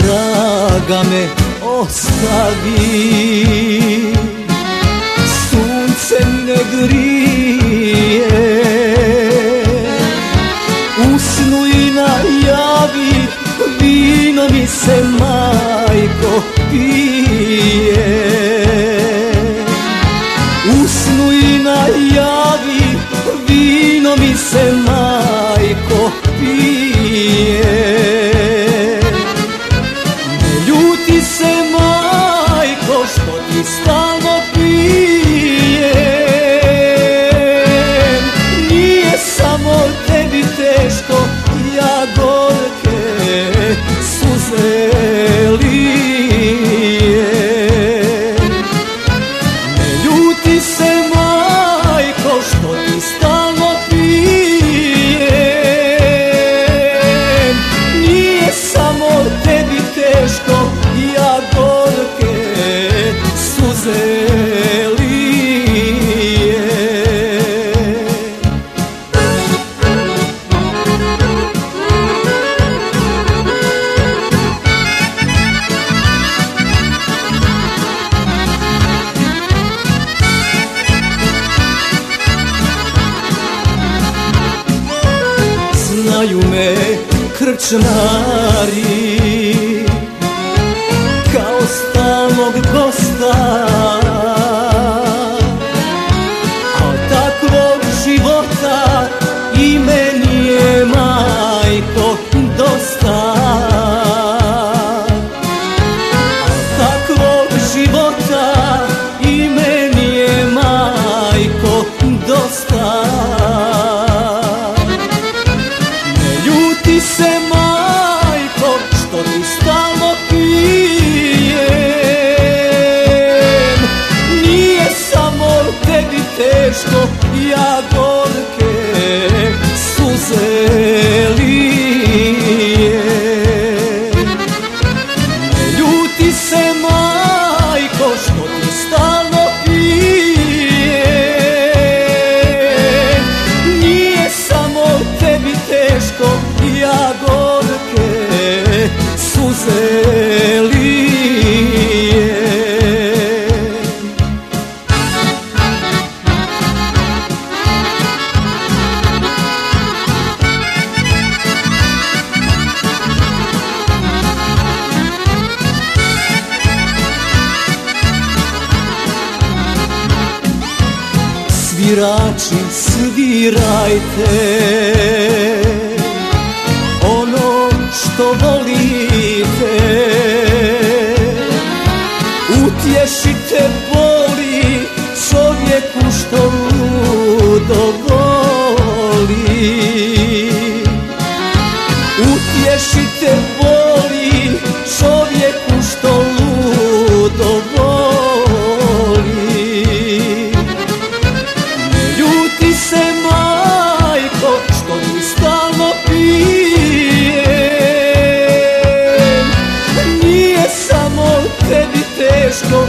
draga me ostavi. Sunce ne grije. Usnu i najavi Vino mi se majko pije stalno pijem. Nije samo tebi teško, Znaju me krčmari Kao stalnog gosta. A takvog života i meni je majko dosta. A takvog života majko dosta majko što ti Svirači svirajte. Ono što volite Utješite boli čovjeku što samo tebi teško